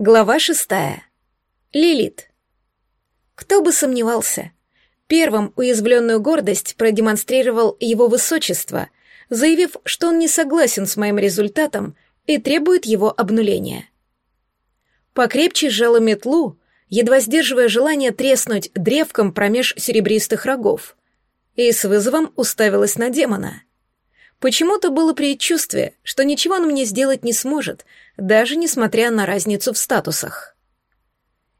Глава шестая. Лилит. Кто бы сомневался. Первым уязвленную гордость продемонстрировал его высочество, заявив, что он не согласен с моим результатом и требует его обнуления. Покрепче сжала метлу, едва сдерживая желание треснуть древком промеж серебристых рогов, и с вызовом уставилась на демона — Почему-то было предчувствие, что ничего он мне сделать не сможет, даже несмотря на разницу в статусах.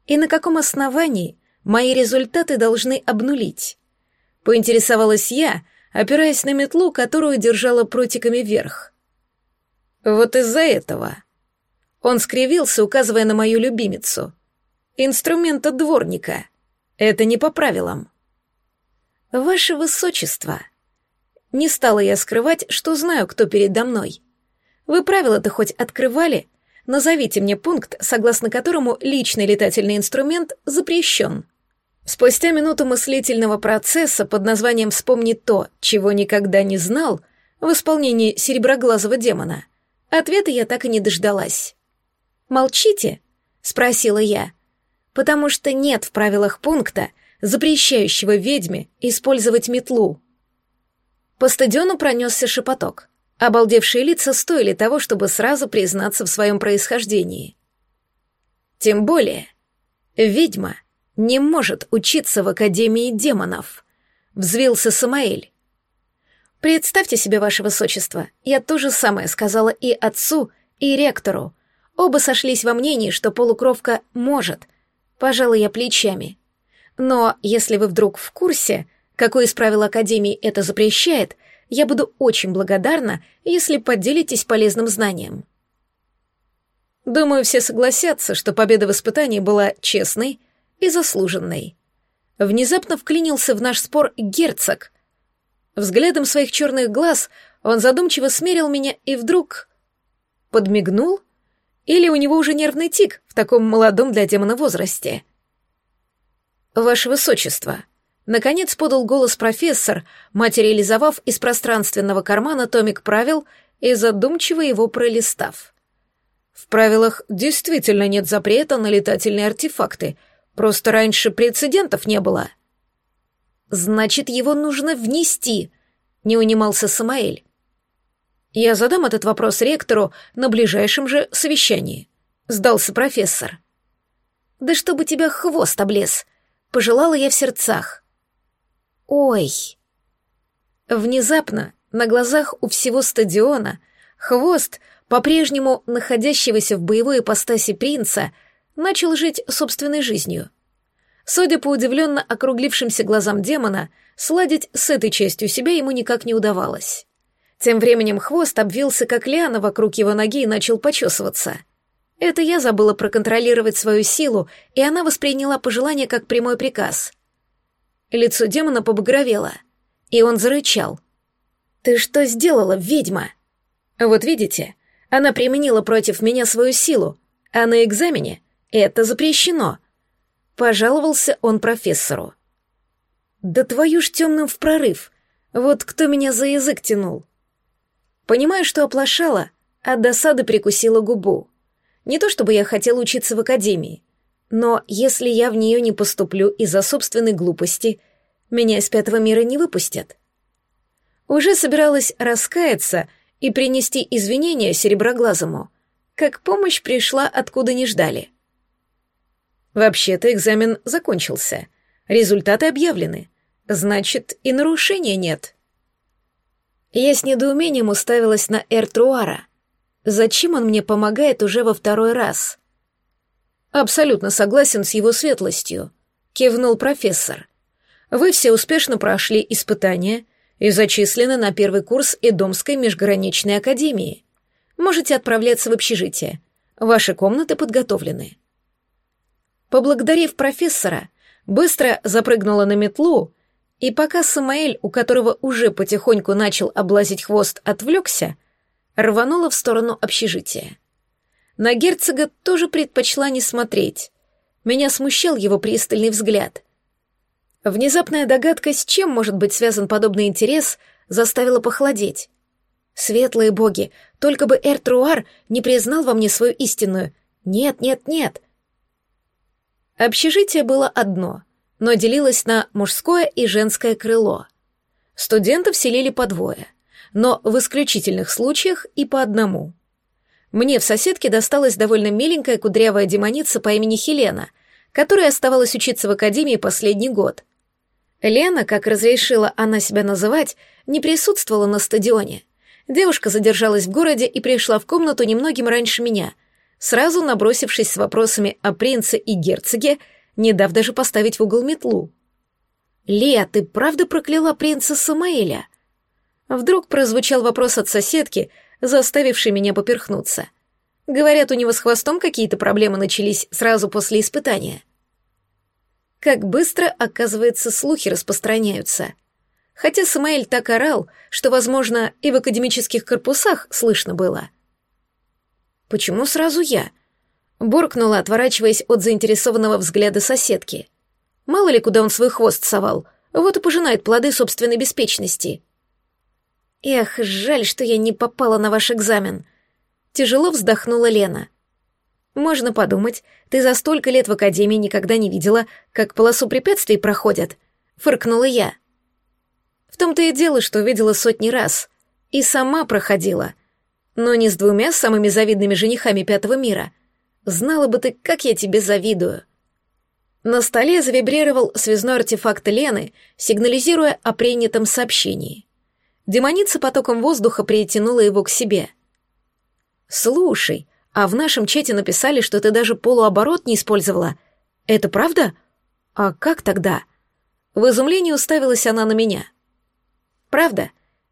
И на каком основании мои результаты должны обнулить? Поинтересовалась я, опираясь на метлу, которую держала протиками вверх. Вот из-за этого. Он скривился, указывая на мою любимицу. Инструмента дворника. Это не по правилам. Ваше Высочество — не стала я скрывать, что знаю, кто передо мной. Вы правила-то хоть открывали? Назовите мне пункт, согласно которому личный летательный инструмент запрещен. Спустя минуту мыслительного процесса под названием «Вспомни то, чего никогда не знал» в исполнении сереброглазого демона, ответа я так и не дождалась. «Молчите?» — спросила я. «Потому что нет в правилах пункта, запрещающего ведьме использовать метлу». По стадиону пронесся шепоток. Обалдевшие лица стоили того, чтобы сразу признаться в своем происхождении. Тем более, ведьма не может учиться в Академии демонов, взвился Самаэль. Представьте себе, ваше высочество, я то же самое сказала и отцу, и ректору. Оба сошлись во мнении, что полукровка может. Пожалуй, я плечами. Но если вы вдруг в курсе, какое из правил Академии это запрещает, я буду очень благодарна, если поделитесь полезным знанием. Думаю, все согласятся, что победа в испытании была честной и заслуженной. Внезапно вклинился в наш спор герцог. Взглядом своих черных глаз он задумчиво смерил меня и вдруг... Подмигнул? Или у него уже нервный тик в таком молодом для демона возрасте? «Ваше Высочество», Наконец подал голос профессор, материализовав из пространственного кармана томик правил и задумчиво его пролистав. В правилах действительно нет запрета на летательные артефакты, просто раньше прецедентов не было. Значит, его нужно внести, не унимался Самаэль. Я задам этот вопрос ректору на ближайшем же совещании, сдался профессор. Да чтобы тебя хвост облез, пожелала я в сердцах. Ой! Внезапно, на глазах у всего стадиона, хвост, по-прежнему находящегося в боевой ипостаси принца, начал жить собственной жизнью. Судя по удивленно округлившимся глазам демона, сладить с этой частью себя ему никак не удавалось. Тем временем хвост обвился, как лиана вокруг его ноги и начал почесываться. Это я забыла проконтролировать свою силу, и она восприняла пожелание как прямой приказ — Лицо демона побагровело, и он зарычал. «Ты что сделала, ведьма?» «Вот видите, она применила против меня свою силу, а на экзамене это запрещено», — пожаловался он профессору. «Да твою ж темным в прорыв! Вот кто меня за язык тянул!» Понимаю, что оплошала, от досады прикусила губу. Не то чтобы я хотела учиться в академии, но если я в нее не поступлю из-за собственной глупости, меня из пятого мира не выпустят. Уже собиралась раскаяться и принести извинения Сереброглазому, как помощь пришла откуда не ждали. Вообще-то экзамен закончился, результаты объявлены, значит, и нарушения нет. Я с недоумением уставилась на Эртруара. Зачем он мне помогает уже во второй раз? Абсолютно согласен с его светлостью, кивнул профессор. Вы все успешно прошли испытания и зачислены на первый курс Эдомской межграничной академии. Можете отправляться в общежитие. Ваши комнаты подготовлены. Поблагодарив профессора, быстро запрыгнула на метлу, и пока Самаэль, у которого уже потихоньку начал облазить хвост, отвлекся, рванула в сторону общежития. На герцога тоже предпочла не смотреть. Меня смущал его пристальный взгляд. Внезапная догадка, с чем может быть связан подобный интерес, заставила похолодеть. Светлые боги, только бы Эртруар не признал во мне свою истинную, Нет, нет, нет. Общежитие было одно, но делилось на мужское и женское крыло. Студентов селили по двое, но в исключительных случаях и по одному. Мне в соседке досталась довольно миленькая кудрявая демоница по имени Хелена, которая оставалась учиться в академии последний год. Лена, как разрешила она себя называть, не присутствовала на стадионе. Девушка задержалась в городе и пришла в комнату немногим раньше меня, сразу набросившись с вопросами о принце и герцоге, не дав даже поставить в угол метлу. «Лея, ты правда прокляла принца Самаэля?» Вдруг прозвучал вопрос от соседки, заставивший меня поперхнуться. Говорят, у него с хвостом какие-то проблемы начались сразу после испытания. Как быстро, оказывается, слухи распространяются. Хотя Самаэль так орал, что, возможно, и в академических корпусах слышно было. «Почему сразу я?» Буркнула, отворачиваясь от заинтересованного взгляда соседки. Мало ли, куда он свой хвост совал, вот и пожинает плоды собственной беспечности. «Эх, жаль, что я не попала на ваш экзамен», — тяжело вздохнула Лена. «Можно подумать, ты за столько лет в академии никогда не видела, как полосу препятствий проходят», — фыркнула я. В том-то и дело, что видела сотни раз. И сама проходила. Но не с двумя самыми завидными женихами пятого мира. Знала бы ты, как я тебе завидую. На столе завибрировал связной артефакт Лены, сигнализируя о принятом сообщении. Демоница потоком воздуха притянула его к себе. «Слушай, а в нашем чате написали, что ты даже полуоборот не использовала. Это правда? А как тогда?» В изумлении уставилась она на меня — Правда?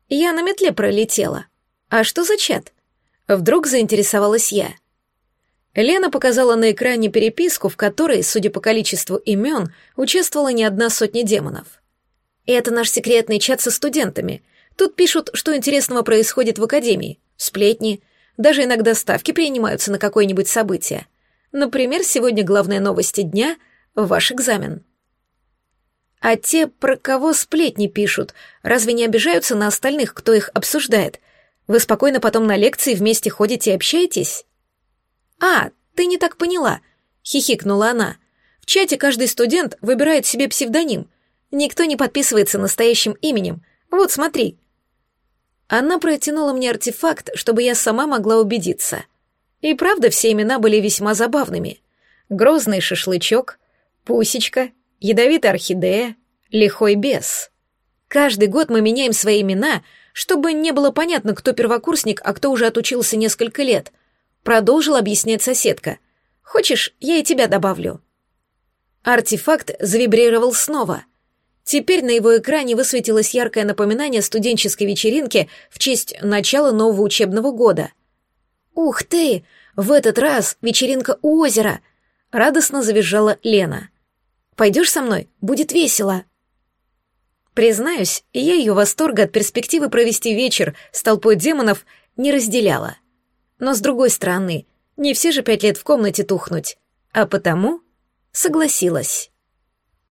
Я на метле пролетела. А что за чат? Вдруг заинтересовалась я. Лена показала на экране переписку, в которой, судя по количеству имен, участвовала не одна сотня демонов. Это наш секретный чат со студентами. Тут пишут, что интересного происходит в академии. Сплетни. Даже иногда ставки принимаются на какое-нибудь событие. Например, сегодня главная новость дня — ваш экзамен. А те, про кого сплетни пишут, разве не обижаются на остальных, кто их обсуждает? Вы спокойно потом на лекции вместе ходите и общаетесь? А, ты не так поняла, хихикнула она. В чате каждый студент выбирает себе псевдоним. Никто не подписывается настоящим именем. Вот смотри. Она протянула мне артефакт, чтобы я сама могла убедиться. И правда, все имена были весьма забавными. Грозный шашлычок, Пусечка ядовитая орхидея, лихой бес. Каждый год мы меняем свои имена, чтобы не было понятно, кто первокурсник, а кто уже отучился несколько лет. Продолжил объяснять соседка. Хочешь, я и тебя добавлю. Артефакт завибрировал снова. Теперь на его экране высветилось яркое напоминание студенческой вечеринки в честь начала нового учебного года. «Ух ты! В этот раз вечеринка у озера!» — радостно завизжала Лена. Пойдешь со мной? Будет весело». Признаюсь, я ее восторга от перспективы провести вечер с толпой демонов не разделяла. Но с другой стороны, не все же пять лет в комнате тухнуть, а потому согласилась.